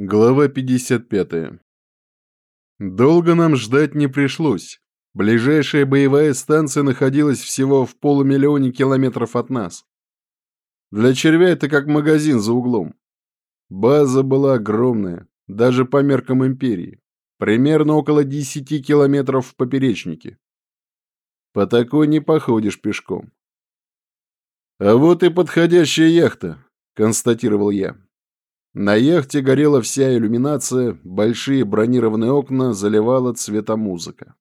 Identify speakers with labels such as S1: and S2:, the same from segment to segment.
S1: Глава 55. Долго нам ждать не пришлось. Ближайшая боевая станция находилась всего в полумиллионе километров от нас. Для червя это как магазин за углом. База была огромная, даже по меркам империи. Примерно около 10 километров в поперечнике. По такой не походишь пешком. А вот и подходящая яхта, констатировал я. На яхте горела вся иллюминация, большие бронированные окна заливала цветомузыка.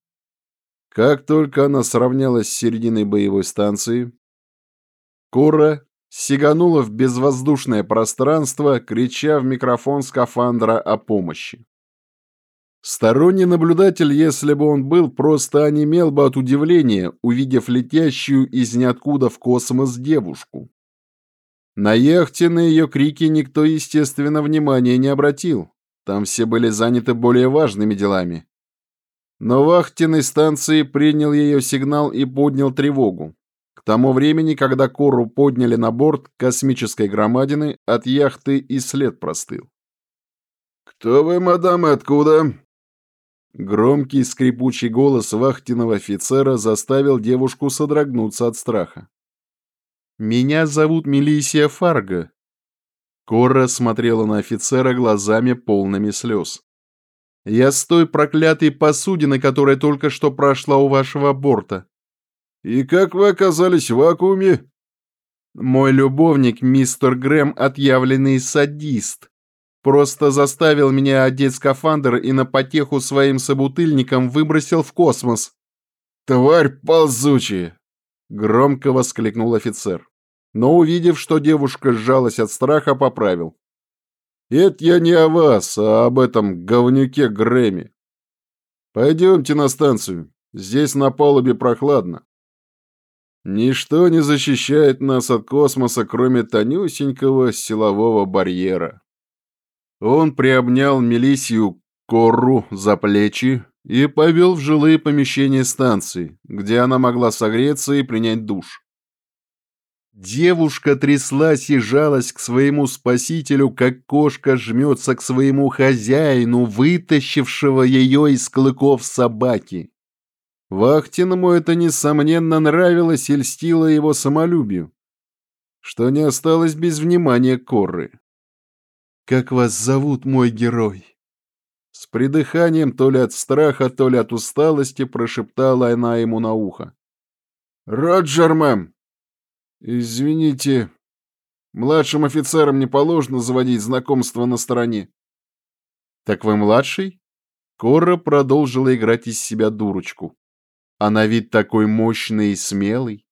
S1: Как только она сравнялась с серединой боевой станции, Кора сиганула в безвоздушное пространство, крича в микрофон скафандра о помощи. Сторонний наблюдатель, если бы он был, просто онемел бы от удивления, увидев летящую из ниоткуда в космос девушку. На яхте на ее крики никто, естественно, внимания не обратил. Там все были заняты более важными делами. Но вахтенной станции принял ее сигнал и поднял тревогу. К тому времени, когда Кору подняли на борт космической громадины, от яхты и след простыл. «Кто вы, мадам, и откуда?» Громкий скрипучий голос вахтенного офицера заставил девушку содрогнуться от страха. «Меня зовут Мелисия Фарго». Кора смотрела на офицера глазами полными слез. «Я с той проклятой посудины, которая только что прошла у вашего борта». «И как вы оказались в вакууме?» «Мой любовник, мистер Грэм, отъявленный садист, просто заставил меня одеть скафандр и на потеху своим собутыльникам выбросил в космос».
S2: «Тварь ползучая!»
S1: Громко воскликнул офицер. Но, увидев, что девушка сжалась от страха, поправил. «Это я не о вас, а об этом говнюке Грэмми. Пойдемте на станцию. Здесь на палубе прохладно. Ничто не защищает нас от космоса, кроме тонюсенького силового барьера». Он приобнял Мелисию Корру за плечи и повел в жилые помещения станции, где она могла согреться и принять душ. Девушка тряслась и жалась к своему спасителю, как кошка жмется к своему хозяину, вытащившего ее из клыков собаки. Вахтиному это, несомненно, нравилось и льстило его самолюбию, что не осталось без внимания Корры. «Как вас зовут, мой герой?» С придыханием то ли от страха, то ли от усталости прошептала она ему на ухо.
S2: «Роджер, мэм!» «Извините, младшим офицерам не положено заводить знакомство на стороне».
S1: «Так вы младший?» Кора продолжила играть из себя дурочку. Она вид такой мощный и смелый.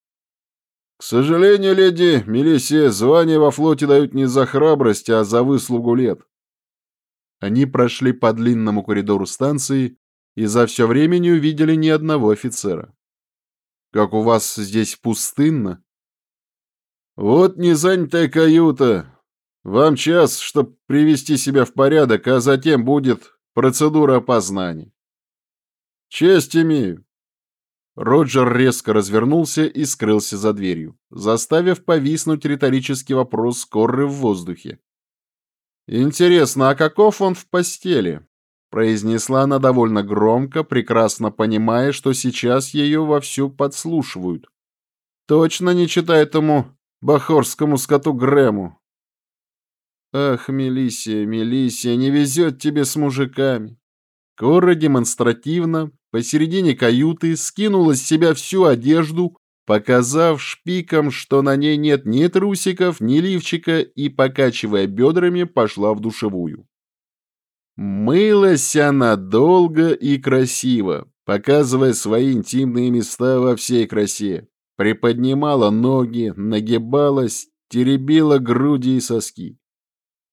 S2: «К сожалению, леди Мелисия, звание во флоте дают не за храбрость, а за выслугу лет.
S1: Они прошли по длинному коридору станции и за все время не увидели ни одного офицера. «Как у вас здесь пустынно?»
S2: «Вот незанятая каюта. Вам час, чтобы привести себя в порядок, а затем будет процедура опознания». «Честь имею».
S1: Роджер резко развернулся и скрылся за дверью, заставив повиснуть риторический вопрос Корры в воздухе. «Интересно, а каков он в постели?» произнесла она довольно громко, прекрасно понимая, что сейчас ее вовсю подслушивают. Точно не читает ему бахорскому скоту Грэму. Ах, Мелисия, Мелисия, не везет тебе с мужиками. Кора демонстративно посередине каюты скинула с себя всю одежду, показав шпиком, что на ней нет ни трусиков, ни лифчика, и, покачивая бедрами, пошла в душевую. Мылась она долго и красиво, показывая свои интимные места во всей красе. Приподнимала ноги, нагибалась, теребила груди и соски.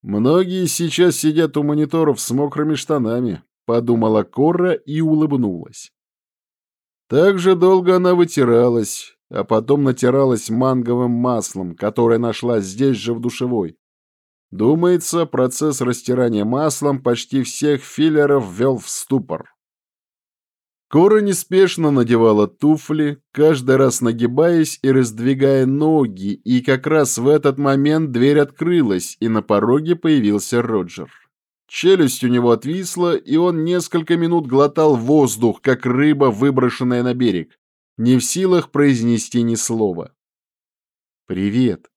S1: «Многие сейчас сидят у мониторов с мокрыми штанами», — подумала Кора и улыбнулась. Так же долго она вытиралась, а потом натиралась манговым маслом, которое нашла здесь же в душевой. Думается, процесс растирания маслом почти всех филлеров ввел в ступор. Кора неспешно надевала туфли, каждый раз нагибаясь и раздвигая ноги, и как раз в этот момент дверь открылась, и на пороге появился Роджер.
S2: Челюсть у него отвисла, и он несколько минут глотал воздух, как рыба, выброшенная на берег, не в силах произнести ни слова. «Привет!»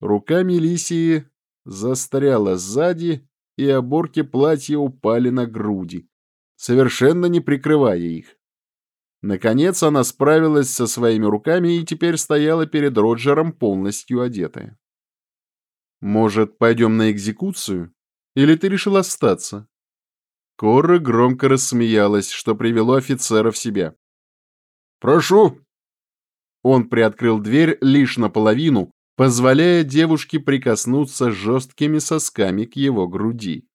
S2: Рука Мелисии застряла сзади, и оборки платья упали на груди, совершенно не прикрывая их. Наконец она справилась со своими руками и теперь стояла перед Роджером полностью одетая. «Может, пойдем на экзекуцию?» Или ты решил остаться?» Корра громко рассмеялась, что привело офицера в себя. «Прошу!»
S1: Он приоткрыл дверь лишь наполовину, позволяя девушке прикоснуться жесткими сосками к его груди.